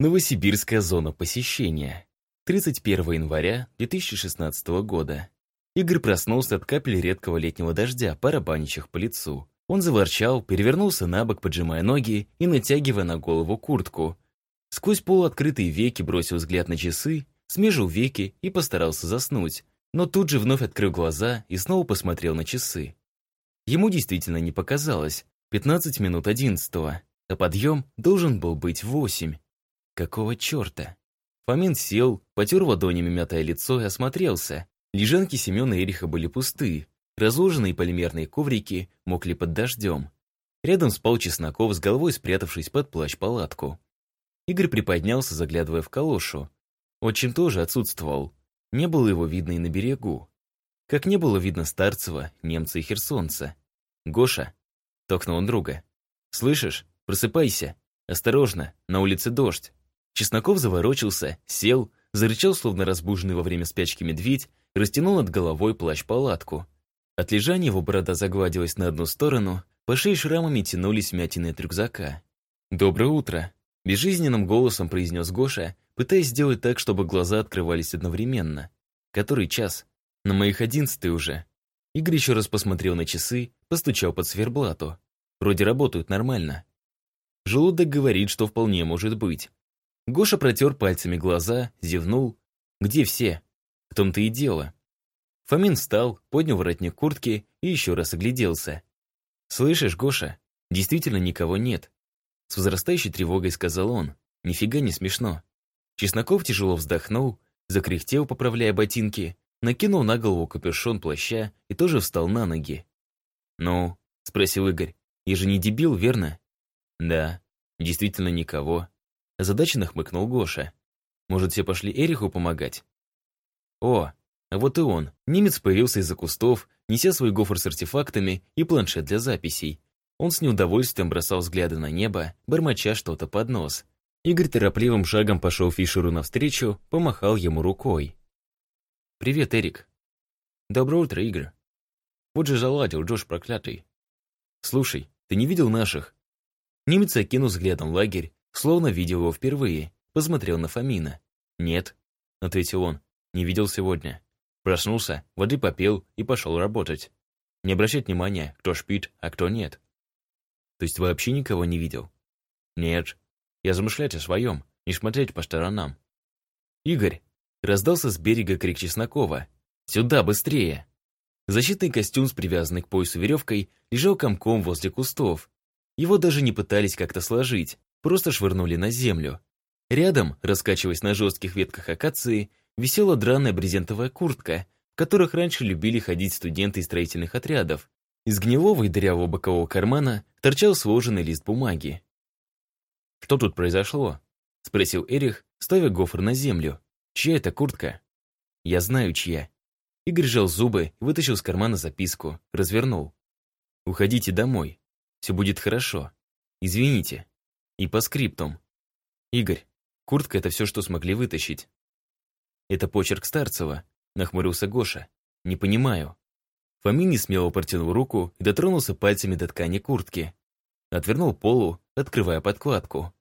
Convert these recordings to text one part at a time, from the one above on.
Новосибирская зона посещения. 31 января 2016 года. Игорь проснулся от капель редкого летнего дождя, барабанящих по лицу. Он заворчал, перевернулся на бок, поджимая ноги и натягивая на голову куртку. Сквозь полуоткрытые веки бросил взгляд на часы, смежил веки и постарался заснуть, но тут же вновь открыл глаза и снова посмотрел на часы. Ему действительно не показалось. 15 минут одиннадцатого, а подъем должен был быть в восемь. Какого черта? Фомин сел, потер ладонями мятое лицо и осмотрелся. Лежанки Семена и Эриха были пусты. Разложенные полимерные коврики мокли под дождем. Рядом спал Чесноков с головой спрятавшись под плащ-палатку. Игорь приподнялся, заглядывая в калошу. Отчим тоже отсутствовал. Не было его видно и на берегу. Как не было видно Старцева, немца и херсонца. «Гоша!» — токнул он друга. «Слышишь? Просыпайся! Осторожно, на улице дождь!» Чесноков заворочился, сел, зарычал, словно разбуженный во время спячки медведь, растянул над головой плащ-палатку. От лежания его борода загладилась на одну сторону, по шее шрамами тянулись мятины от рюкзака. «Доброе утро!» — безжизненным голосом произнес Гоша, пытаясь сделать так, чтобы глаза открывались одновременно. «Который час?» На моих одиннадцатый уже. Игорь еще раз посмотрел на часы, постучал по циферблату. Вроде работают нормально. Желудок говорит, что вполне может быть. Гоша протер пальцами глаза, зевнул. Где все? В том-то и дело. Фомин встал, поднял воротник куртки и еще раз огляделся. «Слышишь, Гоша, действительно никого нет». С возрастающей тревогой сказал он. «Нифига не смешно». Чесноков тяжело вздохнул, закряхтел, поправляя ботинки, накинул на голову капюшон плаща и тоже встал на ноги. «Ну?» — спросил Игорь. «Я же не дебил, верно?» «Да, действительно никого». Озадаченно хмыкнул Гоша. «Может, все пошли Эриху помогать?» «О, а вот и он. Немец появился из-за кустов, неся свой гофр с артефактами и планшет для записей. Он с неудовольствием бросал взгляды на небо, бормоча что-то под нос. Игорь торопливым шагом пошел Фишеру навстречу, помахал ему рукой. «Привет, Эрик». «Доброе утро, Игорь». «Вот же заладил, Джош проклятый». «Слушай, ты не видел наших?» Немец окинул взглядом лагерь, словно видел его впервые, посмотрел на Фомина. «Нет», — ответил он, — «не видел сегодня». Проснулся, воды попил и пошел работать. Не обращать внимания, кто шпит, а кто нет. То есть вообще никого не видел? Нет. Я замышлять о своем, не смотреть по сторонам. Игорь, Раздался с берега крик Чеснокова. «Сюда, быстрее!» Защитный костюм с привязанной к поясу веревкой лежал комком возле кустов. Его даже не пытались как-то сложить, просто швырнули на землю. Рядом, раскачиваясь на жестких ветках акации, висела драная брезентовая куртка, в которых раньше любили ходить студенты строительных отрядов. Из гнилого и дырявого бокового кармана торчал сложенный лист бумаги. «Что тут произошло?» — спросил Эрих, ставя гофр на землю. «Чья это куртка?» «Я знаю, чья». Игорь сжал зубы и вытащил из кармана записку, развернул. «Уходите домой. Все будет хорошо. Извините. И по скриптум. Игорь, куртка — это все, что смогли вытащить». «Это почерк Старцева», — нахмурился Гоша. «Не понимаю». Фомин несмело протянул руку и дотронулся пальцами до ткани куртки. Отвернул полу, открывая подкладку.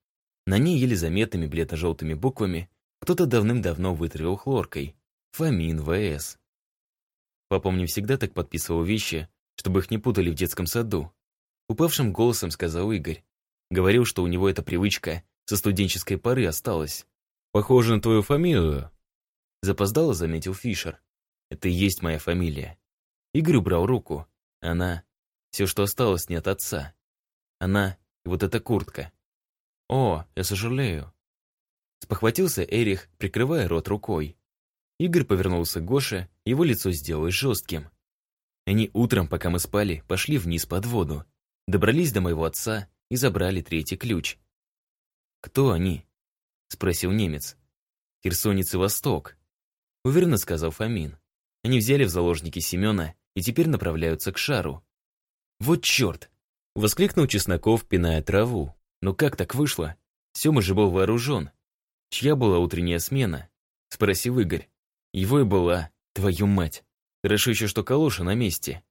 На ней еле заметными бледно-желтыми буквами кто-то давным-давно вытравил хлоркой. Фомин ВС. Папа мне всегда так подписывал вещи, чтобы их не путали в детском саду. Упавшим голосом сказал Игорь. Говорил, что у него эта привычка со студенческой поры осталась. «Похоже на твою фамилию», — запоздало заметил Фишер. «Это и есть моя фамилия». Игорь убрал руку. Она — все, что осталось не от отца. Она — вот эта куртка. «О, я сожалею», Спохватился Эрих, прикрывая рот рукой. Игорь повернулся к Гоше, его лицо сделалось жестким. Они утром, пока мы спали, пошли вниз под воду. Добрались до моего отца и забрали третий ключ. «Кто они?» — спросил немец. «Херсонец и Восток», — уверенно сказал Фомин. Они взяли в заложники Семена и теперь направляются к шару. «Вот черт!» — воскликнул Чесноков, пиная траву. «Ну как так вышло? Сема же был вооружен. «Чья была утренняя смена?» — спросил Игорь. «Его и была, твою мать. Хорошо еще, что калоша на месте».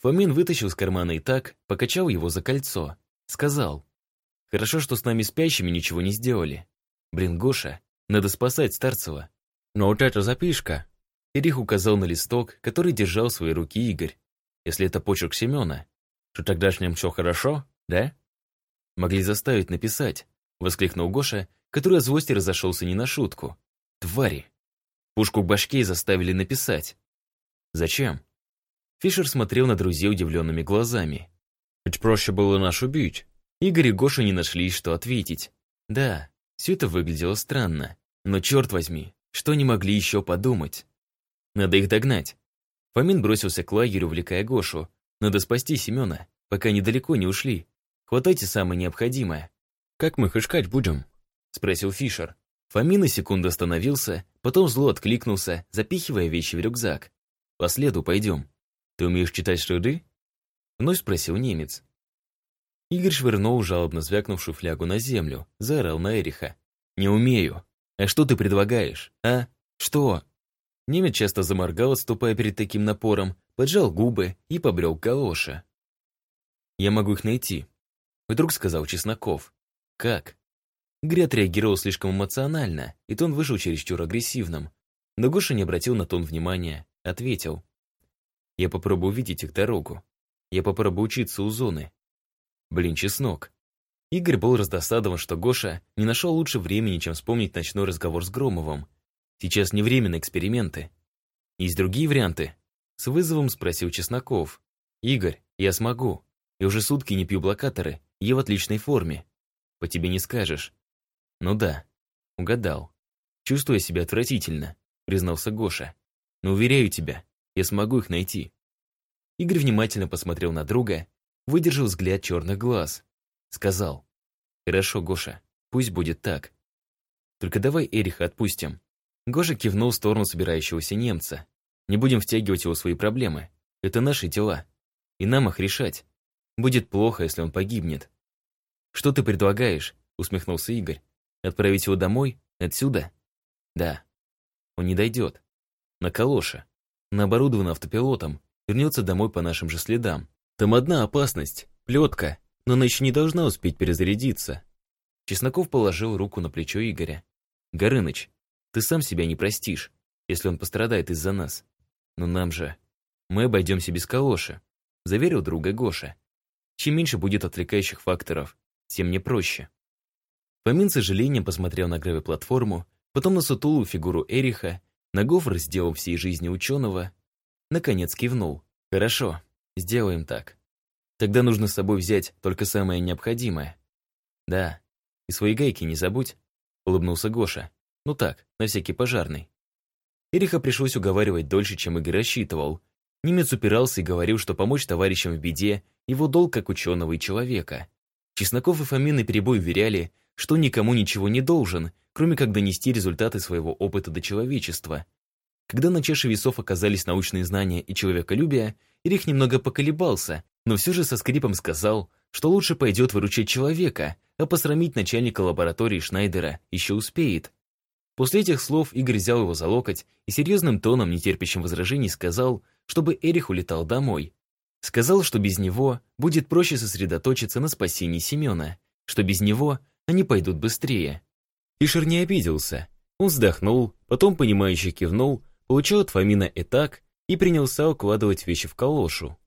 Фомин вытащил из кармана и так, покачал его за кольцо. Сказал. «Хорошо, что с нами спящими ничего не сделали. Блин, Гоша, надо спасать Старцева. Но вот эта запишка. Ирих указал на листок, который держал в своей руке Игорь. Если это почерк Семена, то тогда с ним все хорошо, да? Могли заставить написать, воскликнул Гоша, который от злости разошелся не на шутку. Твари! Пушку к башке заставили написать. Зачем? Фишер смотрел на друзей удивленными глазами. Ведь проще было нас убить. Игорь и Гоша не нашли, что ответить. Да, все это выглядело странно. Но черт возьми, что они могли еще подумать? Надо их догнать. Фомин бросился к лагерю, увлекая Гошу. Надо спасти Семена, пока они далеко не ушли. Хватайте самое необходимое. Как мы их искать будем? Спросил Фишер. Фомин на секунду остановился, потом зло откликнулся, запихивая вещи в рюкзак. По следу пойдем. Ты умеешь читать шруды? Вновь спросил немец. Игорь швырнул жалобно звякнувшую флягу на землю, заорал на Эриха. «Не умею. А что ты предлагаешь, а? Что?» Немец часто заморгал, отступая перед таким напором, поджал губы и побрел к галоше. «Я могу их найти», — вдруг сказал Чесноков. «Как?» Игорь отреагировал слишком эмоционально, и тон вышел чересчур агрессивным. Но Гоша не обратил на тон внимания, ответил. «Я попробую увидеть их дорогу. Я попробую учиться у зоны. Блин, чеснок. Игорь был раздосадован, что Гоша не нашел лучше времени, чем вспомнить ночной разговор с Громовым. Сейчас не время на эксперименты. Есть другие варианты? С вызовом спросил Чесноков. Игорь, я смогу. Я уже сутки не пью блокаторы, я в отличной форме. По тебе не скажешь. Ну да, угадал. Чувствую себя отвратительно, признался Гоша. Но уверяю тебя, я смогу их найти. Игорь внимательно посмотрел на друга выдержал взгляд черных глаз. Сказал, «Хорошо, Гоша, пусть будет так. Только давай Эриха отпустим». Гоша кивнул в сторону собирающегося немца. «Не будем втягивать его в свои проблемы. Это наши дела. И нам их решать. Будет плохо, если он погибнет». «Что ты предлагаешь?» — усмехнулся Игорь. «Отправить его домой? Отсюда?» «Да. Он не дойдет. На калоше. На оборудован автопилотом. Вернется домой по нашим же следам. Там одна опасность, плетка, но она еще не должна успеть перезарядиться. Чесноков положил руку на плечо Игоря. «Горыныч, ты сам себя не простишь, если он пострадает из-за нас. Но нам же... Мы обойдемся без калоши», — заверил друга Гоша. «Чем меньше будет отвлекающих факторов, тем мне проще». Фомин с сожалением посмотрел на гравиплатформу, потом на сутулую фигуру Эриха, на гофр с делом всей жизни ученого, наконец кивнул. «Хорошо, Сделаем так. Тогда нужно с собой взять только самое необходимое. Да, и свои гайки не забудь, улыбнулся Гоша. Ну так, на всякий пожарный. Эриха пришлось уговаривать дольше, чем Игорь рассчитывал. Немец упирался и говорил, что помочь товарищам в беде – его долг как ученого и человека. Чесноков и Фомин наперебой уверяли, что никому ничего не должен, кроме как донести результаты своего опыта до человечества. Когда на чаше весов оказались научные знания и человеколюбие, Ирих немного поколебался, но все же со скрипом сказал, что лучше пойдет выручать человека, а посрамить начальника лаборатории Шнайдера еще успеет. После этих слов Игорь взял его за локоть и серьезным тоном, нетерпящим возражений, сказал, чтобы Эрих улетал домой. Сказал, что без него будет проще сосредоточиться на спасении Семена, что без него они пойдут быстрее. Фишер не обиделся. Он вздохнул, потом понимающе кивнул, получил от Фомина этак и принялся укладывать вещи в калошу.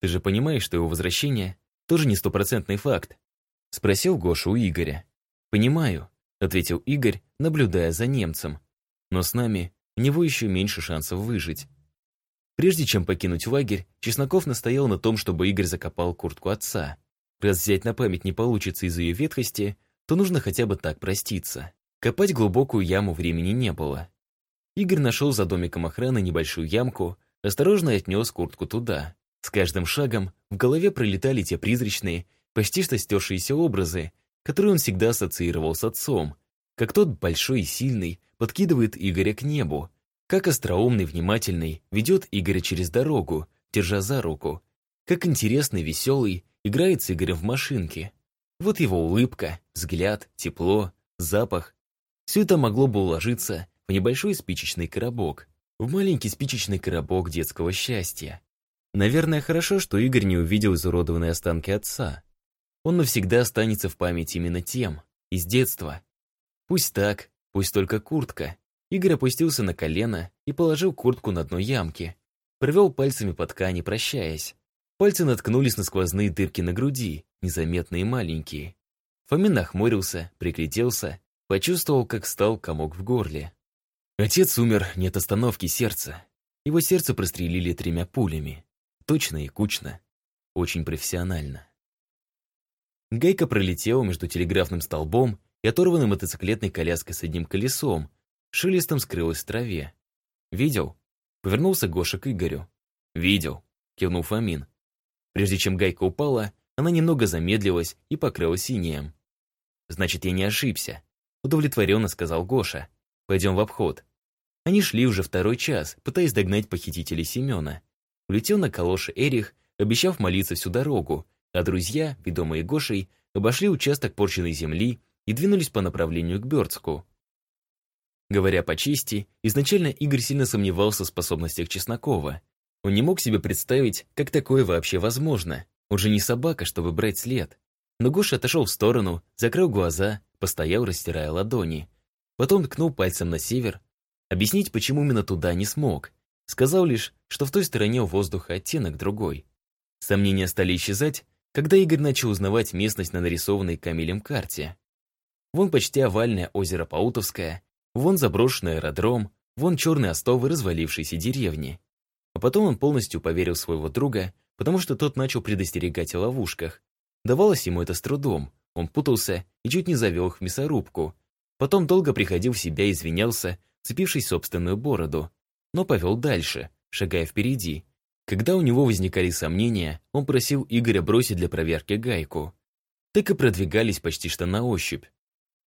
«Ты же понимаешь, что его возвращение тоже не стопроцентный факт?» — спросил Гоша у Игоря. «Понимаю», — ответил Игорь, наблюдая за немцем. «Но с нами у него еще меньше шансов выжить». Прежде чем покинуть лагерь, Чесноков настоял на том, чтобы Игорь закопал куртку отца. Раз взять на память не получится из-за ее ветхости, то нужно хотя бы так проститься. Копать глубокую яму времени не было. Игорь нашел за домиком охраны небольшую ямку, осторожно отнес куртку туда. С каждым шагом в голове пролетали те призрачные, почти что стершиеся образы, которые он всегда ассоциировал с отцом. Как тот большой и сильный подкидывает Игоря к небу, как остроумный, внимательный ведет Игоря через дорогу, держа за руку, как интересный, веселый играет с Игорем в машинке. Вот его улыбка, взгляд, тепло, запах. Все это могло бы уложиться в небольшой спичечный коробок, в маленький спичечный коробок детского счастья. Наверное, хорошо, что Игорь не увидел изуродованные останки отца. Он навсегда останется в памяти именно тем, из детства. Пусть так, пусть только куртка. Игорь опустился на колено и положил куртку на дно ямки. Провел пальцами по ткани, прощаясь. Пальцы наткнулись на сквозные дырки на груди, незаметные и маленькие. Фомин нахмурился, пригляделся, почувствовал, как стал комок в горле. Отец умер, нет остановки сердца. Его сердце прострелили тремя пулями. Точно и кучно. Очень профессионально. Гайка пролетела между телеграфным столбом и оторванной мотоциклетной коляской с одним колесом, шелестом скрылась в траве. «Видел?» Повернулся Гоша к Игорю. «Видел», — кивнул Фомин. Прежде чем гайка упала, она немного замедлилась и покрылась синим. «Значит, я не ошибся», — удовлетворенно сказал Гоша. «Пойдем в обход». Они шли уже второй час, пытаясь догнать похитителей Семена. Улетел на калоше Эрих, обещав молиться всю дорогу, а друзья, ведомые Гошей, обошли участок порченной земли и двинулись по направлению к Бёрцку. Говоря по чести, изначально Игорь сильно сомневался в способностях Чеснокова. Он не мог себе представить, как такое вообще возможно. Он же не собака, чтобы брать след. Но Гоша отошел в сторону, закрыл глаза, постоял, растирая ладони. Потом ткнул пальцем на север. Объяснить, почему именно туда не смог. Сказал лишь, что в той стороне у воздуха оттенок другой. Сомнения стали исчезать, когда Игорь начал узнавать местность на нарисованной Камилем карте. Вон почти овальное озеро Паутовское, вон заброшенный аэродром, вон черные остовы развалившейся деревни. А потом он полностью поверил своего друга, потому что тот начал предостерегать о ловушках. Давалось ему это с трудом, он путался и чуть не завел их в мясорубку. Потом долго приходил в себя извинялся, цепившись собственную бороду, но повел дальше, шагая впереди. Когда у него возникали сомнения, он просил Игоря бросить для проверки гайку. Так и продвигались почти что на ощупь.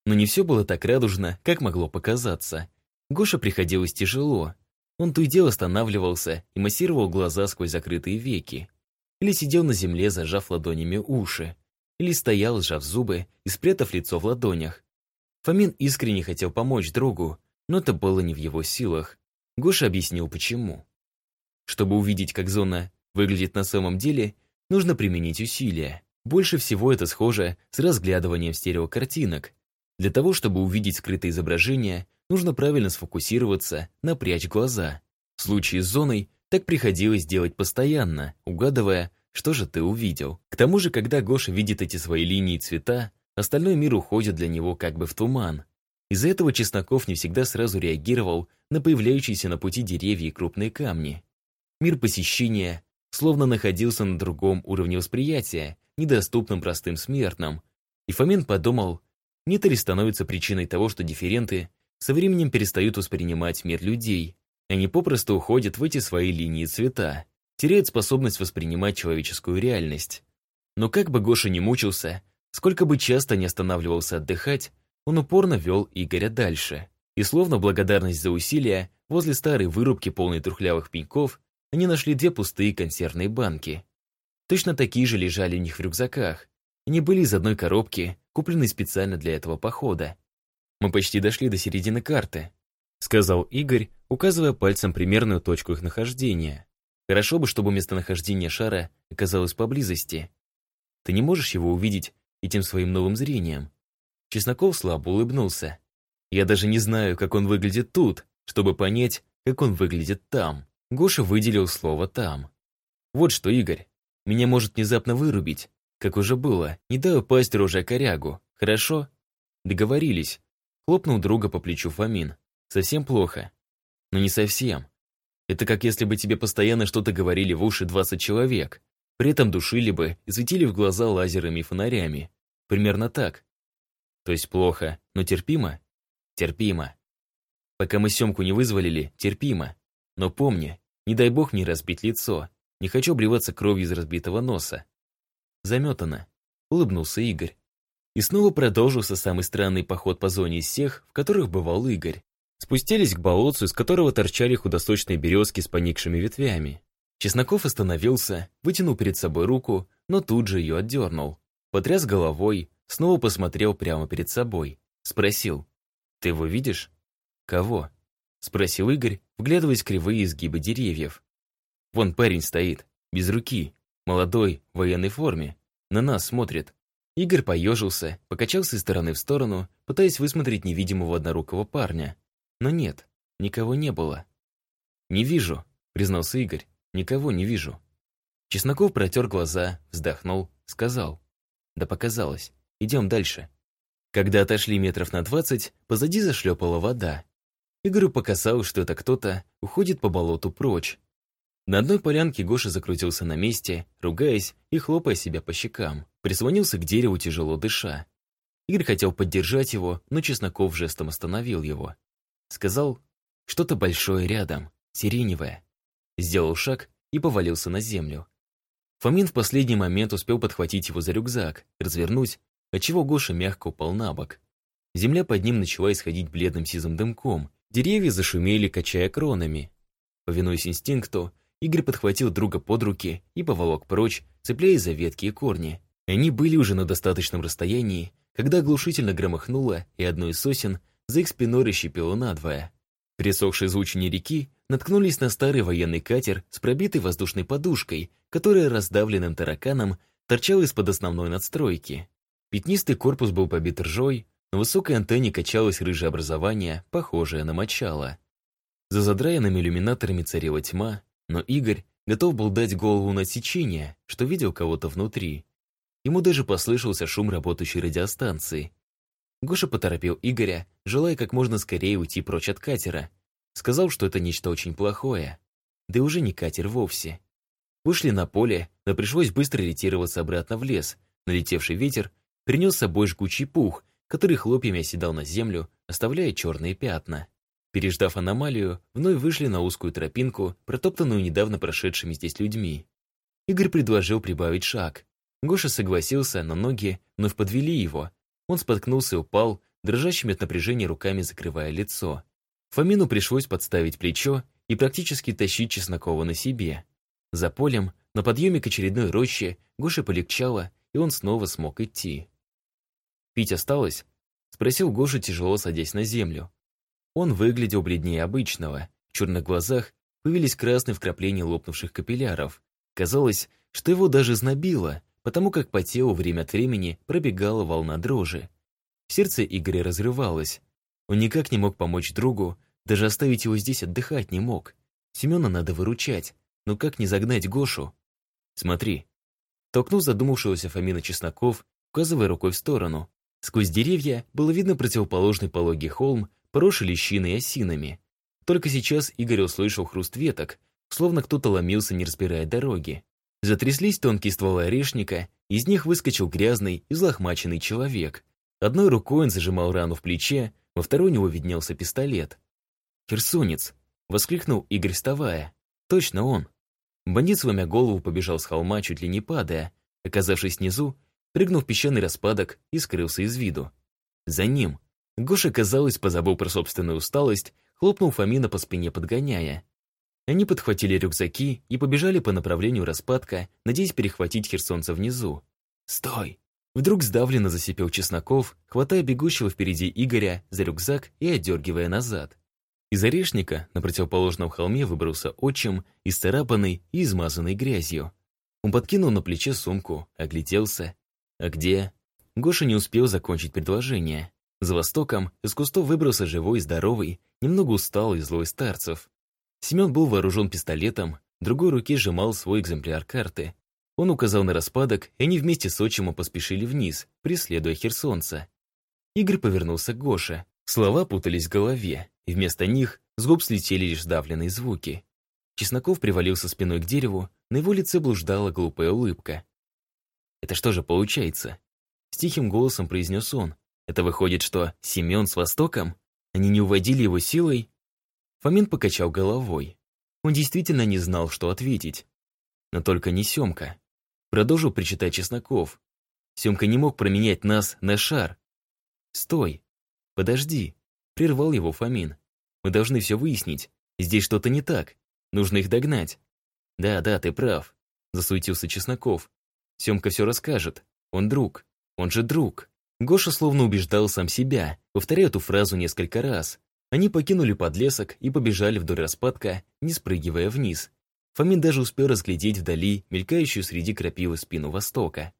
Но не все было так радужно, как могло показаться. Гоша приходилось тяжело. Он то и дело останавливался и массировал глаза сквозь закрытые веки. Или сидел на земле, зажав ладонями уши. Или стоял, сжав зубы и спрятав лицо в ладонях. Фомин искренне хотел помочь другу, но это было не в его силах. Гоша объяснил, почему. Чтобы увидеть, как зона выглядит на самом деле, нужно применить усилия. Больше всего это схоже с разглядыванием стереокартинок, для того, чтобы увидеть скрытое изображение, нужно правильно сфокусироваться, напрячь глаза. В случае с зоной так приходилось делать постоянно, угадывая, что же ты увидел. К тому же, когда Гоша видит эти свои линии цвета, остальной мир уходит для него как бы в туман. Из-за этого Чесноков не всегда сразу реагировал на появляющиеся на пути деревья и крупные камни. Мир посещения словно находился на другом уровне восприятия, недоступном простым смертным. И Фомин подумал, нет ли становится причиной того, что дифференты со временем перестают воспринимать мир людей. Они попросту уходят в эти свои линии цвета, теряют способность воспринимать человеческую реальность. Но как бы Гоша не мучился, сколько бы часто не останавливался отдыхать, он упорно вел Игоря дальше. И словно благодарность за усилия, возле старой вырубки, полной трухлявых пеньков, они нашли две пустые консервные банки. Точно такие же лежали у них в рюкзаках. Они были из одной коробки, купленной специально для этого похода. Мы почти дошли до середины карты, сказал Игорь, указывая пальцем примерную точку их нахождения. Хорошо бы, чтобы местонахождение шара оказалось поблизости. Ты не можешь его увидеть этим своим новым зрением. Чесноков слабо улыбнулся. Я даже не знаю, как он выглядит тут, чтобы понять, как он выглядит там. Гоша выделил слово «там». Вот что, Игорь, меня может внезапно вырубить, как уже было, не дай упасть рожей корягу. Хорошо? Договорились. Хлопнул друга по плечу Фомин. Совсем плохо. Но не совсем. Это как если бы тебе постоянно что-то говорили в уши 20 человек. При этом душили бы и светили в глаза лазерами и фонарями. Примерно так. То есть плохо, но терпимо? Терпимо. Пока мы Семку не вызволили, терпимо. Но помни, не дай бог мне разбить лицо. Не хочу обливаться кровью из разбитого носа. Заметано. Улыбнулся Игорь. И снова продолжился самый странный поход по зоне из всех, в которых бывал Игорь. Спустились к болотцу, из которого торчали худосочные березки с поникшими ветвями. Чесноков остановился, вытянул перед собой руку, но тут же ее отдернул. Потряс головой, снова посмотрел прямо перед собой. Спросил. «Ты его видишь?» «Кого?» Спросил Игорь, вглядываясь в кривые изгибы деревьев. «Вон парень стоит, без руки, Молодой, в военной форме. На нас смотрит. Игорь поежился, покачался из стороны в сторону, пытаясь высмотреть невидимого однорукого парня. Но нет, никого не было. «Не вижу», — признался Игорь. «Никого не вижу». Чесноков протер глаза, вздохнул, сказал. «Да показалось. Идем дальше». Когда отошли метров на двадцать, позади зашлепала вода. Игорю показалось, что это кто-то уходит по болоту прочь. На одной полянке Гоша закрутился на месте, ругаясь и хлопая себя по щекам. Прислонился к дереву, тяжело дыша. Игорь хотел поддержать его, но Чесноков жестом остановил его. Сказал, что-то большое рядом, сиреневое. Сделал шаг и повалился на землю. Фомин в последний момент успел подхватить его за рюкзак, развернуть, отчего Гоша мягко упал на бок. Земля под ним начала исходить бледным сизым дымком, Деревья зашумели, качая кронами. Повинуясь инстинкту, Игорь подхватил друга под руки и поволок прочь, цепляясь за ветки и корни. Они были уже на достаточном расстоянии, когда оглушительно громыхнуло, и одно из сосен за их спиной расщепило надвое. Присохшие звучные реки наткнулись на старый военный катер с пробитой воздушной подушкой, которая раздавленным тараканом торчала из-под основной надстройки. Пятнистый корпус был побит ржой, на высокой антенне качалось рыжее образование, похожее на мочало. За задраенными иллюминаторами царила тьма, но Игорь готов был дать голову на отсечение, что видел кого-то внутри. Ему даже послышался шум работающей радиостанции. Гоша поторопил Игоря, желая как можно скорее уйти прочь от катера. Сказал, что это нечто очень плохое. Да и уже не катер вовсе. Вышли на поле, но пришлось быстро ретироваться обратно в лес. Налетевший ветер принес с собой жгучий пух, который хлопьями оседал на землю, оставляя черные пятна. Переждав аномалию, вновь вышли на узкую тропинку, протоптанную недавно прошедшими здесь людьми. Игорь предложил прибавить шаг. Гоша согласился, но ноги вновь подвели его. Он споткнулся и упал, дрожащими от напряжения руками закрывая лицо. Фомину пришлось подставить плечо и практически тащить Чеснокова на себе. За полем, на подъеме к очередной роще, Гоше полегчало, и он снова смог идти. «Пить осталось?» — спросил Гоша, тяжело садясь на землю. Он выглядел бледнее обычного. В черных глазах появились красные вкрапления лопнувших капилляров. Казалось, что его даже знобило, потому как по телу время от времени пробегала волна дрожи. Сердце Игоря разрывалось. Он никак не мог помочь другу, даже оставить его здесь отдыхать не мог. Семена надо выручать, но как не загнать Гошу? Смотри. Толкнул задумавшегося Фомина Чесноков, указывая рукой в сторону. Сквозь деревья было видно противоположный пологий холм, поросший лещиной и осинами. Только сейчас Игорь услышал хруст веток, словно кто-то ломился, не разбирая дороги. Затряслись тонкие стволы орешника, из них выскочил грязный и злохмаченный человек. Одной рукой он зажимал рану в плече, во второй у него виднелся пистолет. «Херсонец!» — воскликнул Игорь, вставая. «Точно он!» Бандит, сломя голову, побежал с холма, чуть ли не падая. Оказавшись внизу, прыгнул в песчаный распадок и скрылся из виду. За ним. Гоша, казалось, позабыл про собственную усталость, хлопнул Фомина по спине, подгоняя. Они подхватили рюкзаки и побежали по направлению распадка, надеясь перехватить херсонца внизу. «Стой!» Вдруг сдавленно засипел Чесноков, хватая бегущего впереди Игоря за рюкзак и отдергивая назад. Из орешника на противоположном холме выбрался отчим, исцарапанный и измазанный грязью. Он подкинул на плече сумку, огляделся а где? Гоша не успел закончить предложение. За востоком из кустов выбрался живой, здоровый, немного усталый злой старцев. Семен был вооружен пистолетом, другой руке сжимал свой экземпляр карты. Он указал на распадок, и они вместе с отчимом поспешили вниз, преследуя херсонца. Игорь повернулся к Гоше. Слова путались в голове, и вместо них с губ слетели лишь сдавленные звуки. Чесноков привалился спиной к дереву, на его лице блуждала глупая улыбка. Это что же получается? С тихим голосом произнес он. Это выходит, что Семен с Востоком? Они не уводили его силой? Фомин покачал головой. Он действительно не знал, что ответить. Но только не Семка. Продолжил причитать Чесноков. Семка не мог променять нас на шар. «Стой! Подожди!» Прервал его Фомин. «Мы должны все выяснить. Здесь что-то не так. Нужно их догнать». «Да, да, ты прав», — засуетился Чесноков. Семка все расскажет. Он друг. Он же друг. Гоша словно убеждал сам себя, повторяя эту фразу несколько раз. Они покинули подлесок и побежали вдоль распадка, не спрыгивая вниз. Фомин даже успел разглядеть вдали мелькающую среди крапивы спину востока.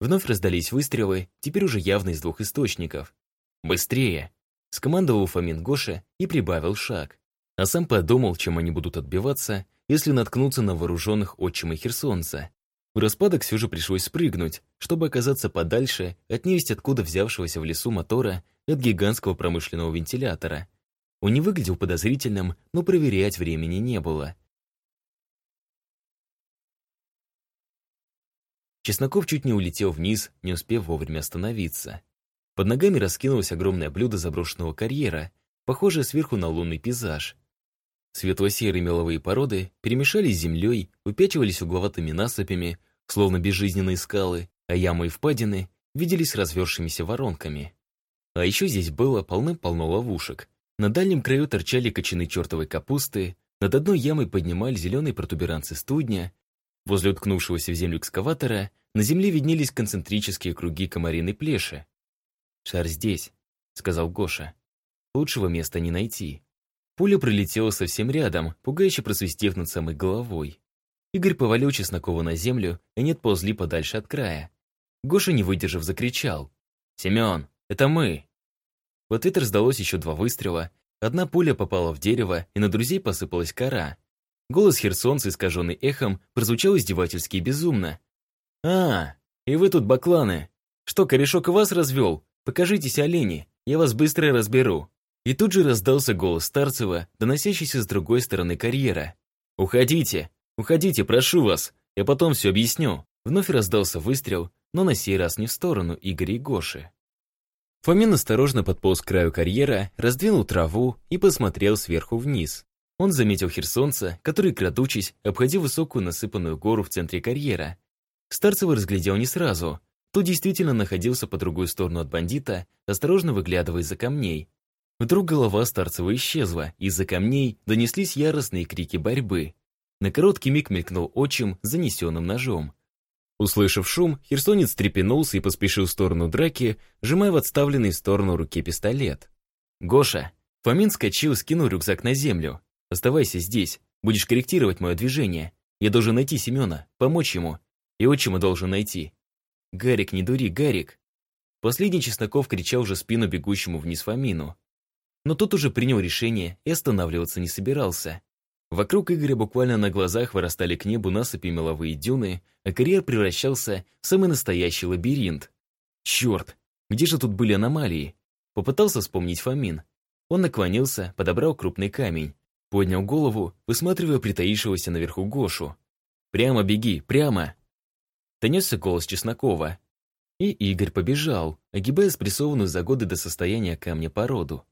Вновь раздались выстрелы, теперь уже явно из двух источников. «Быстрее!» — скомандовал Фомин Гоша и прибавил шаг. А сам подумал, чем они будут отбиваться, если наткнуться на вооруженных отчима Херсонца. В распадок все же пришлось спрыгнуть, чтобы оказаться подальше от невесть откуда взявшегося в лесу мотора от гигантского промышленного вентилятора. Он не выглядел подозрительным, но проверять времени не было. Чесноков чуть не улетел вниз, не успев вовремя остановиться. Под ногами раскинулось огромное блюдо заброшенного карьера, похожее сверху на лунный пейзаж. Светло-серые меловые породы перемешались с землей, упячивались угловатыми насыпями, словно безжизненные скалы, а ямы и впадины виделись развершимися воронками. А еще здесь было полным-полно ловушек. На дальнем краю торчали кочаны чертовой капусты, над одной ямой поднимали зеленые протуберанцы студня, возле уткнувшегося в землю экскаватора на земле виднелись концентрические круги комариной плеши. «Шар здесь», — сказал Гоша. «Лучшего места не найти». Пуля пролетела совсем рядом, пугающе просвистев над самой головой. Игорь повалил Чеснокова на землю, и они отползли подальше от края. Гоша, не выдержав, закричал. «Семен, это мы!» В ответ раздалось еще два выстрела. Одна пуля попала в дерево, и на друзей посыпалась кора. Голос херсонца, искаженный эхом, прозвучал издевательски и безумно. «А, и вы тут бакланы! Что, корешок и вас развел? Покажитесь, олени, я вас быстро разберу!» И тут же раздался голос Старцева, доносящийся с другой стороны карьера. «Уходите! Уходите, прошу вас! Я потом все объясню!» Вновь раздался выстрел, но на сей раз не в сторону Игоря и Гоши. Фомин осторожно подполз к краю карьера, раздвинул траву и посмотрел сверху вниз. Он заметил херсонца, который, крадучись, обходил высокую насыпанную гору в центре карьера. Старцева разглядел не сразу. Тот действительно находился по другую сторону от бандита, осторожно выглядывая из-за камней. Вдруг голова Старцева исчезла, из-за камней донеслись яростные крики борьбы. На короткий миг мелькнул отчим занесенным ножом. Услышав шум, херсонец трепенулся и поспешил в сторону драки, сжимая в отставленный в сторону руки пистолет. «Гоша!» Фомин скочил, скинул рюкзак на землю. «Оставайся здесь, будешь корректировать мое движение. Я должен найти Семена, помочь ему. И отчима должен найти». «Гарик, не дури, Гарик!» Последний Чесноков кричал уже спину бегущему вниз Фомину. Но тот уже принял решение и останавливаться не собирался. Вокруг Игоря буквально на глазах вырастали к небу насыпи меловые дюны, а карьер превращался в самый настоящий лабиринт. Черт, где же тут были аномалии? Попытался вспомнить Фомин. Он наклонился, подобрал крупный камень, поднял голову, высматривая притаившегося наверху Гошу. «Прямо беги, прямо!» Донесся голос Чеснокова. И Игорь побежал, огибая спрессованную за годы до состояния камня породу.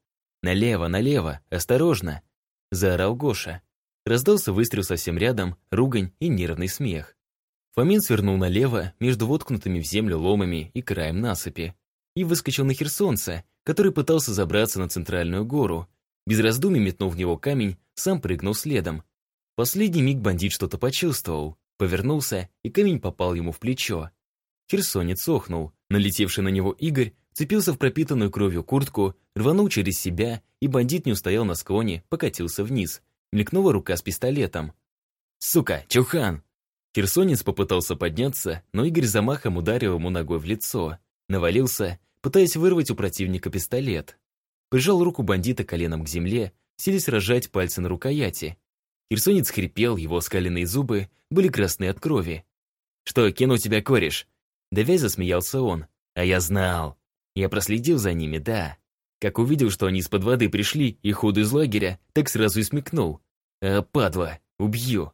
«Налево, налево, осторожно!» — заорал Гоша. Раздался выстрел совсем рядом, ругань и нервный смех. Фомин свернул налево, между воткнутыми в землю ломами и краем насыпи, и выскочил на Херсонца, который пытался забраться на центральную гору. Без раздумий метнув в него камень, сам прыгнул следом. Последний миг бандит что-то почувствовал, повернулся, и камень попал ему в плечо. Херсонец охнул. Налетевший на него Игорь цепился в пропитанную кровью куртку, рванул через себя, и бандит не устоял на склоне, покатился вниз, Мелькнула рука с пистолетом. «Сука, Чухан!» Херсонец попытался подняться, но Игорь замахом ударил ему ногой в лицо. Навалился, пытаясь вырвать у противника пистолет. Прижал руку бандита коленом к земле, силясь рожать пальцы на рукояти. Херсонец хрипел, его скаленные зубы были красные от крови. «Что, кинул тебя кореш?» Давясь засмеялся он. «А я знал. Я проследил за ними, да. Как увидел, что они из-под воды пришли и ходу из лагеря, так сразу и смекнул. «А, падла, убью!»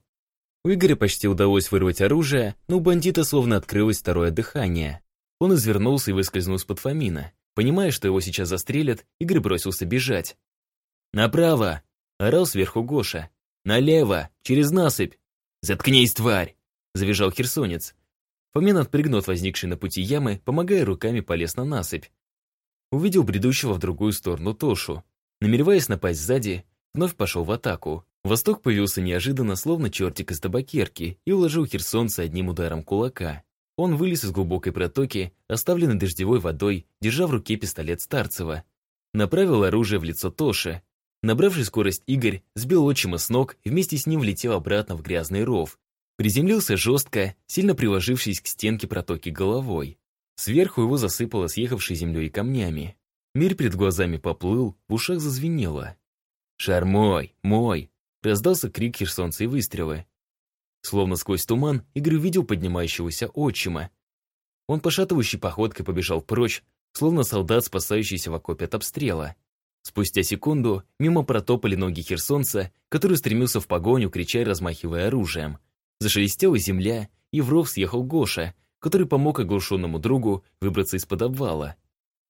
У Игоря почти удалось вырвать оружие, но у бандита словно открылось второе дыхание. Он извернулся и выскользнул из-под Фомина. Понимая, что его сейчас застрелят, Игорь бросился бежать. «Направо!» — орал сверху Гоша. «Налево! Через насыпь!» «Заткнись, тварь!» — завизжал херсонец. Фомин отпрыгнул от возникшей на пути ямы, помогая руками полез на насыпь. Увидел бредущего в другую сторону Тошу. Намереваясь напасть сзади, вновь пошел в атаку. Восток появился неожиданно, словно чертик из табакерки, и уложил херсонца одним ударом кулака. Он вылез из глубокой протоки, оставленной дождевой водой, держа в руке пистолет Старцева. Направил оружие в лицо Тоши. Набравший скорость Игорь сбил отчима с ног вместе с ним влетел обратно в грязный ров. Приземлился жестко, сильно приложившись к стенке протоки головой. Сверху его засыпало съехавшей землей и камнями. Мир перед глазами поплыл, в ушах зазвенело. «Шар мой, мой!» Раздался крик херсонца и выстрелы. Словно сквозь туман, Игорь увидел поднимающегося отчима. Он пошатывающей походкой побежал прочь, словно солдат, спасающийся в окопе от обстрела. Спустя секунду мимо протопали ноги херсонца, который стремился в погоню, крича и размахивая оружием. Зашелестела земля, и в ров съехал Гоша, который помог оглушенному другу выбраться из-под обвала.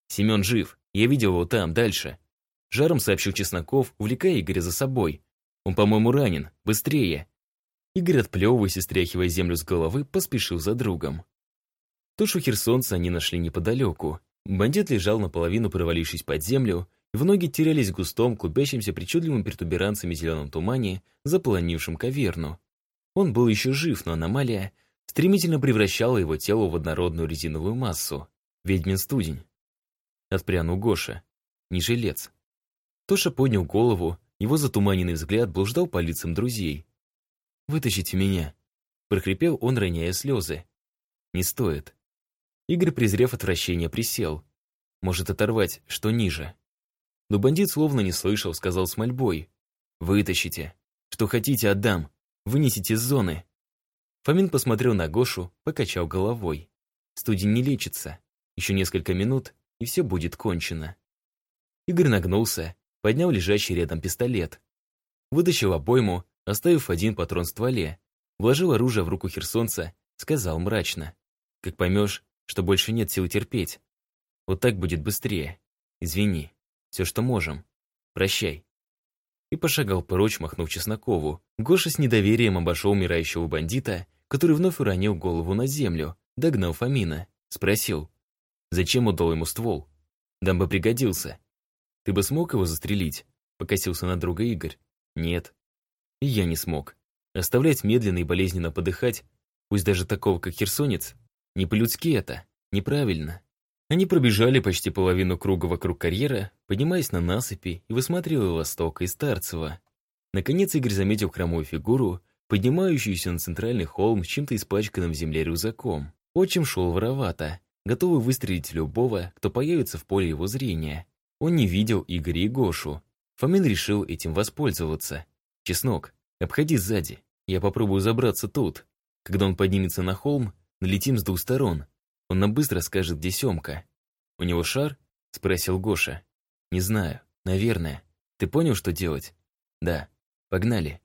«Семен жив, я видел его там, дальше». Жаром сообщил Чесноков, увлекая Игоря за собой. «Он, по-моему, ранен. Быстрее!» Игорь, отплевываясь и стряхивая землю с головы, поспешил за другом. Тушу херсонца они нашли неподалеку. Бандит лежал наполовину провалившись под землю, и в ноги терялись в густом, клубящимся причудливым перетуберанцами зеленом тумане, заполонившем каверну. Он был еще жив, но аномалия стремительно превращала его тело в однородную резиновую массу. Ведьмин студень. Отпрянул Гоша. Не жилец. Тоша поднял голову, его затуманенный взгляд блуждал по лицам друзей. «Вытащите меня!» Прохрипел он, роняя слезы. «Не стоит». Игорь, презрев отвращение, присел. «Может оторвать, что ниже». Но бандит словно не слышал, сказал с мольбой. «Вытащите. Что хотите, отдам. Вынесите из зоны». Фомин посмотрел на Гошу, покачал головой. Студень не лечится. Еще несколько минут, и все будет кончено. Игорь нагнулся, поднял лежащий рядом пистолет. Вытащил обойму, оставив один патрон в стволе. Вложил оружие в руку херсонца, сказал мрачно. «Как поймешь, что больше нет сил терпеть. Вот так будет быстрее. Извини. Все, что можем. Прощай». И пошагал прочь, махнув Чеснокову. Гоша с недоверием обошел умирающего бандита, который вновь уронил голову на землю, догнал Фомина. Спросил, зачем отдал ему ствол? Дам бы пригодился. Ты бы смог его застрелить? Покосился на друга Игорь. Нет. И я не смог. Оставлять медленно и болезненно подыхать, пусть даже такого, как херсонец, не по-людски это, неправильно. Они пробежали почти половину круга вокруг карьера, поднимаясь на насыпи и высматривая Востока и Старцева. Наконец Игорь заметил хромую фигуру, поднимающуюся на центральный холм с чем-то испачканным в земле рюкзаком. Отчим шел воровато, готовый выстрелить любого, кто появится в поле его зрения. Он не видел Игоря и Гошу. Фомин решил этим воспользоваться. «Чеснок, обходи сзади. Я попробую забраться тут. Когда он поднимется на холм, налетим с двух сторон. Он нам быстро скажет, где Семка. «У него шар?» — спросил Гоша. «Не знаю. Наверное. Ты понял, что делать?» «Да. Погнали».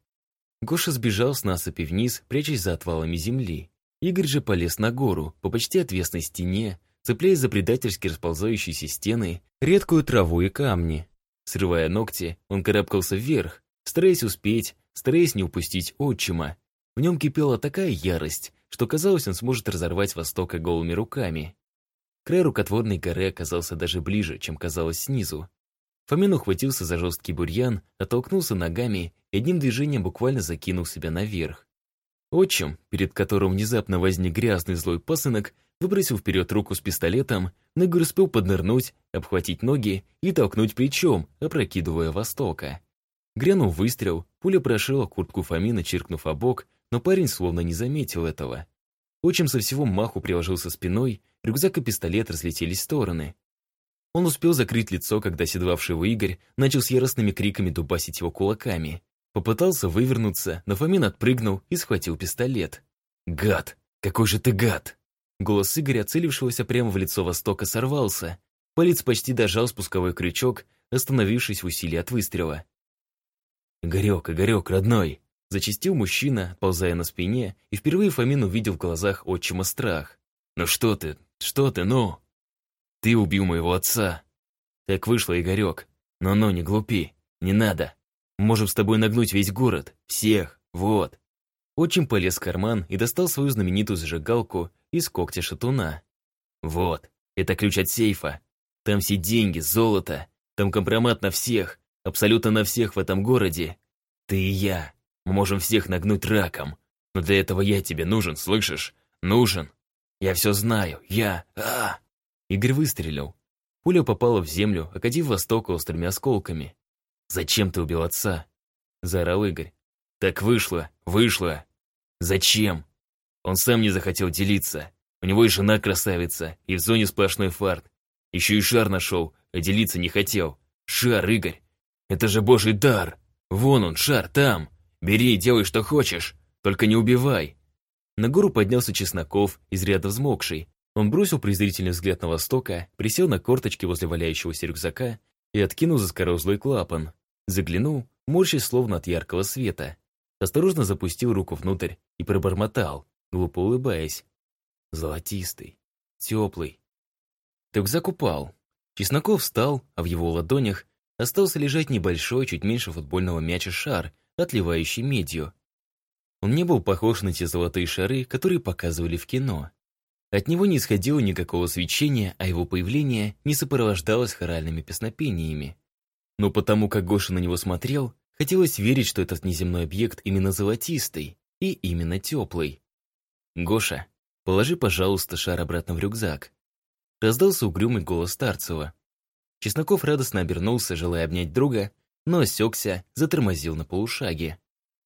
Гоша сбежал с насыпи вниз, прячась за отвалами земли. Игорь же полез на гору, по почти отвесной стене, цепляясь за предательски расползающиеся стены, редкую траву и камни. Срывая ногти, он карабкался вверх, стараясь успеть, стараясь не упустить отчима. В нем кипела такая ярость, что казалось, он сможет разорвать Востока голыми руками. Край рукотворной горы оказался даже ближе, чем казалось снизу. Фомин ухватился за жесткий бурьян, оттолкнулся ногами и одним движением буквально закинул себя наверх. Отчим, перед которым внезапно возник грязный злой пасынок, выбросил вперед руку с пистолетом, Игорь успел поднырнуть, обхватить ноги и толкнуть плечом, опрокидывая Востока. Грянул выстрел, пуля прошила куртку Фомина, чиркнув о бок, но парень словно не заметил этого. Отчим со всего маху приложился спиной, рюкзак и пистолет разлетелись в стороны. Он успел закрыть лицо, когда седвавший его Игорь начал с яростными криками дубасить его кулаками. Попытался вывернуться, но Фомин отпрыгнул и схватил пистолет. «Гад! Какой же ты гад!» Голос Игоря, целившегося прямо в лицо Востока, сорвался. Палец почти дожал спусковой крючок, остановившись в усилии от выстрела. «Игорек, Игорек, родной!» Зачистил мужчина, ползая на спине, и впервые Фомин увидел в глазах отчима страх. «Ну что ты? Что ты, ну?» «Ты убил моего отца!» «Так вышло, Игорек. Но-но, не глупи. Не надо. Можем с тобой нагнуть весь город. Всех. Вот». Отчим полез в карман и достал свою знаменитую зажигалку из когтя шатуна. «Вот, это ключ от сейфа. Там все деньги, золото. Там компромат на всех, абсолютно на всех в этом городе. Ты и я. Мы можем всех нагнуть раком. Но для этого я тебе нужен, слышишь? Нужен. Я все знаю. Я... а Игорь выстрелил. Пуля попала в землю, окадив Востока острыми осколками. «Зачем ты убил отца?» – заорал Игорь. «Так вышло, вышло. Зачем? Он сам не захотел делиться. У него и жена красавица, и в зоне сплошной фарт. Еще и шар нашел, а делиться не хотел. Шар, Игорь. Это же божий дар. Вон он, шар, там. Бери и делай, что хочешь. Только не убивай. На гору поднялся Чесноков, изрядно взмокший. Он бросил презрительный взгляд на востока, присел на корточки возле валяющегося рюкзака и откинул заскорозлый клапан. Заглянул, морщась словно от яркого света. Осторожно запустил руку внутрь и пробормотал, глупо улыбаясь. Золотистый, теплый. Рюкзак упал. Чесноков встал, а в его ладонях остался лежать небольшой, чуть меньше футбольного мяча шар, отливающий медью. Он не был похож на те золотые шары, которые показывали в кино. От него не исходило никакого свечения, а его появление не сопровождалось хоральными песнопениями. Но потому как Гоша на него смотрел, хотелось верить, что этот неземной объект именно золотистый и именно теплый. «Гоша, положи, пожалуйста, шар обратно в рюкзак». Раздался угрюмый голос Старцева. Чесноков радостно обернулся, желая обнять друга, но осекся, затормозил на полушаге.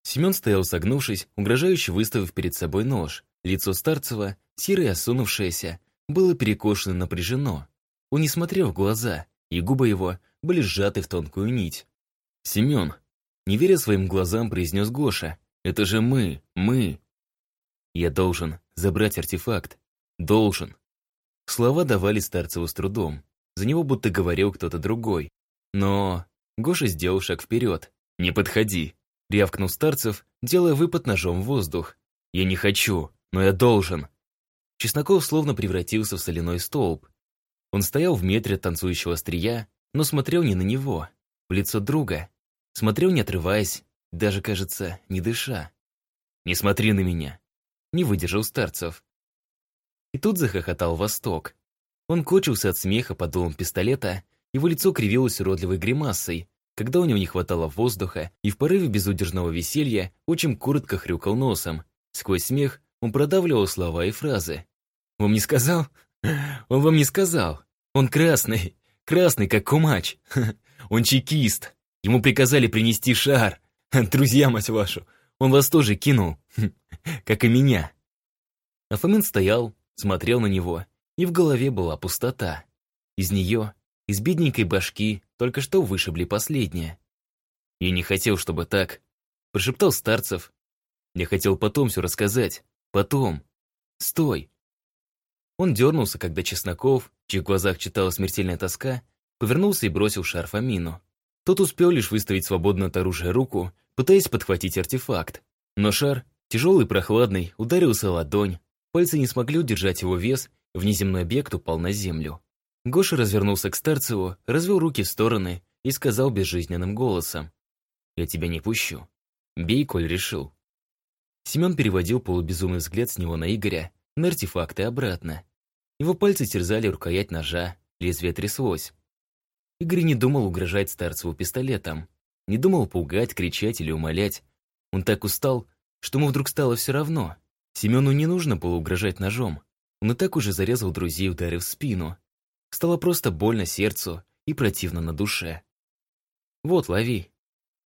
Семен стоял согнувшись, угрожающе выставив перед собой нож. Лицо Старцева, серое осунувшееся, было перекошено напряжено. Он не смотрел в глаза, и губы его были сжаты в тонкую нить. «Семен!» Не веря своим глазам, произнес Гоша. «Это же мы, мы!» «Я должен забрать артефакт. Должен!» Слова давали Старцеву с трудом. За него будто говорил кто-то другой. Но Гоша сделал шаг вперед. «Не подходи!» Рявкнул Старцев, делая выпад ножом в воздух. «Я не хочу, но я должен!» Чесноков словно превратился в соляной столб. Он стоял в метре от танцующего острия, но смотрел не на него, в лицо друга. Смотрел, не отрываясь, даже, кажется, не дыша. «Не смотри на меня!» Не выдержал Старцев. И тут захохотал Восток. Он кочился от смеха под дулом пистолета, его лицо кривилось уродливой гримасой, когда у него не хватало воздуха, и в порыве безудержного веселья очень коротко хрюкал носом. Сквозь смех он продавливал слова и фразы. «Вам не сказал? Он вам не сказал. Он красный, красный, как кумач. Он чекист. Ему приказали принести шар. Друзья, мать вашу, он вас тоже кинул, как и меня». Афамин стоял, смотрел на него, и в голове была пустота. Из нее из бедненькой башки только что вышибли последнее. «Я не хотел, чтобы так», — прошептал Старцев. «Я хотел потом все рассказать. Потом. Стой!» Он дернулся, когда Чесноков, в чьих глазах читала смертельная тоска, повернулся и бросил шарф Амину. Тот успел лишь выставить свободно от оружия руку, пытаясь подхватить артефакт. Но шар, тяжелый и прохладный, ударился о ладонь. Пальцы не смогли удержать его вес, внеземной объект упал на землю. Гоша развернулся к Старцеву, развел руки в стороны и сказал безжизненным голосом. «Я тебя не пущу. Бей, коль решил». Семен переводил полубезумный взгляд с него на Игоря, на артефакты обратно. Его пальцы терзали рукоять ножа, лезвие тряслось. Игорь не думал угрожать Старцеву пистолетом, не думал пугать, кричать или умолять. Он так устал, что ему вдруг стало все равно. Семену не нужно было угрожать ножом. Он и так уже зарезал друзей, ударив спину. Стало просто больно сердцу и противно на душе. «Вот, лови».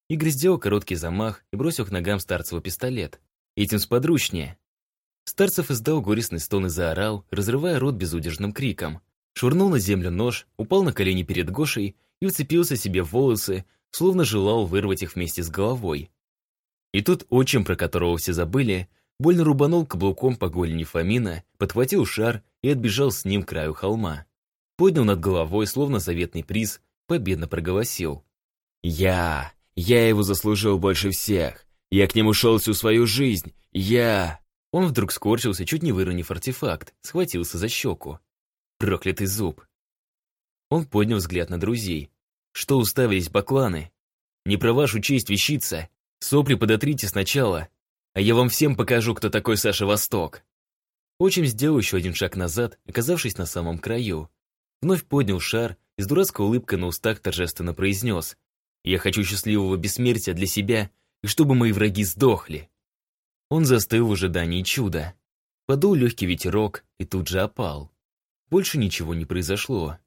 Игорь сделал короткий замах и бросил к ногам Старцева пистолет. Этим сподручнее. Старцев издал горестный стон и заорал, разрывая рот безудержным криком. Швырнул на землю нож, упал на колени перед Гошей и вцепился себе в волосы, словно желал вырвать их вместе с головой. И тут отчим, про которого все забыли, больно рубанул каблуком по голени Фомина, подхватил шар и отбежал с ним к краю холма поднял над головой, словно заветный приз, победно проголосил. «Я! Я его заслужил больше всех! Я к нему шел всю свою жизнь! Я!» Он вдруг скорчился, чуть не выронив артефакт, схватился за щеку. Проклятый зуб. Он поднял взгляд на друзей. «Что уставились бакланы? Не про вашу честь вещица. Сопли подотрите сначала, а я вам всем покажу, кто такой Саша Восток». Отчим сделал еще один шаг назад, оказавшись на самом краю. Вновь поднял шар и с дурацкой улыбкой на устах торжественно произнес «Я хочу счастливого бессмертия для себя, и чтобы мои враги сдохли». Он застыл в ожидании чуда. Подул легкий ветерок и тут же опал. Больше ничего не произошло.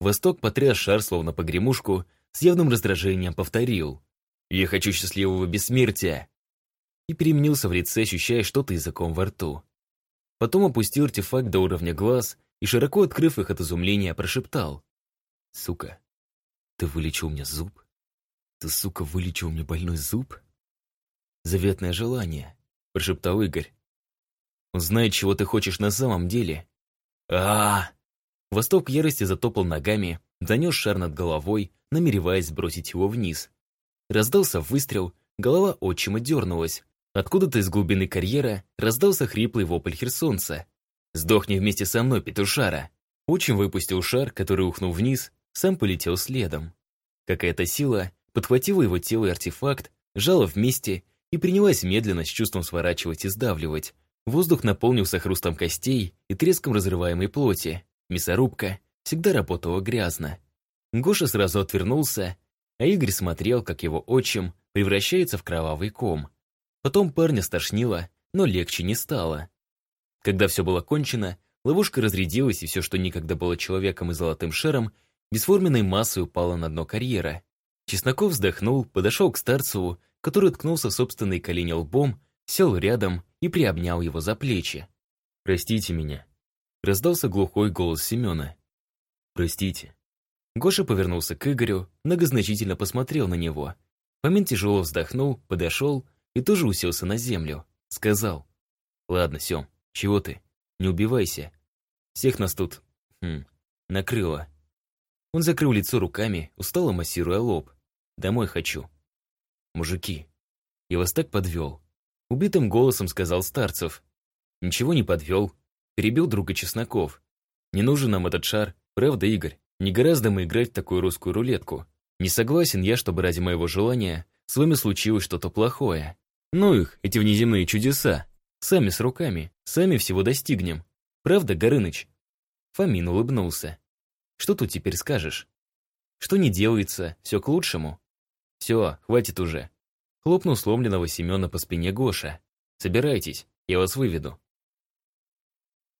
Восток потряс шар, словно погремушку, с явным раздражением повторил «Я хочу счастливого бессмертия!» и переменился в лице, ощущая что-то языком во рту. Потом опустил артефакт до уровня глаз и, широко открыв их от изумления, прошептал. «Сука, ты вылечил мне зуб? Ты, сука, вылечил мне больной зуб?» «Заветное желание», — прошептал Игорь. «Он знает, чего ты хочешь на самом деле». а, -а, -а Восток ярости затопал ногами, занес шар над головой, намереваясь сбросить его вниз. Раздался выстрел, голова отчима дернулась. Откуда-то из глубины карьера раздался хриплый вопль херсонца. «Сдохни вместе со мной, петушара!» Отчим выпустил шар, который ухнул вниз, сам полетел следом. Какая-то сила подхватила его тело и артефакт, жала вместе и принялась медленно с чувством сворачивать и сдавливать. Воздух наполнился хрустом костей и треском разрываемой плоти. Мясорубка всегда работала грязно. Гоша сразу отвернулся, а Игорь смотрел, как его отчим превращается в кровавый ком. Потом парня стошнило, но легче не стало. Когда все было кончено, ловушка разрядилась, и все, что никогда было человеком и золотым шаром, бесформенной массой упало на дно карьера. Чесноков вздохнул, подошел к Старцеву, который ткнулся в собственные колени лбом, сел рядом и приобнял его за плечи. «Простите меня», — раздался глухой голос Семена. «Простите». Гоша повернулся к Игорю, многозначительно посмотрел на него. Фомин тяжело вздохнул, подошел и тоже уселся на землю. Сказал. «Ладно, Сем, чего ты? Не убивайся. Всех нас тут... Хм, накрыло». Он закрыл лицо руками, устало массируя лоб. «Домой хочу». «Мужики, я вас так подвел». Убитым голосом сказал Старцев. «Ничего не подвел». Перебил друга Чесноков. «Не нужен нам этот шар, правда, Игорь?» Не гораздо мы играть в такую русскую рулетку. Не согласен я, чтобы ради моего желания с вами случилось что-то плохое. Ну их, эти внеземные чудеса. Сами с руками, сами всего достигнем. Правда, Горыныч?» Фомин улыбнулся. «Что тут теперь скажешь? Что не делается, все к лучшему?» «Все, хватит уже». Хлопнул сломленного Семена по спине Гоша. «Собирайтесь, я вас выведу».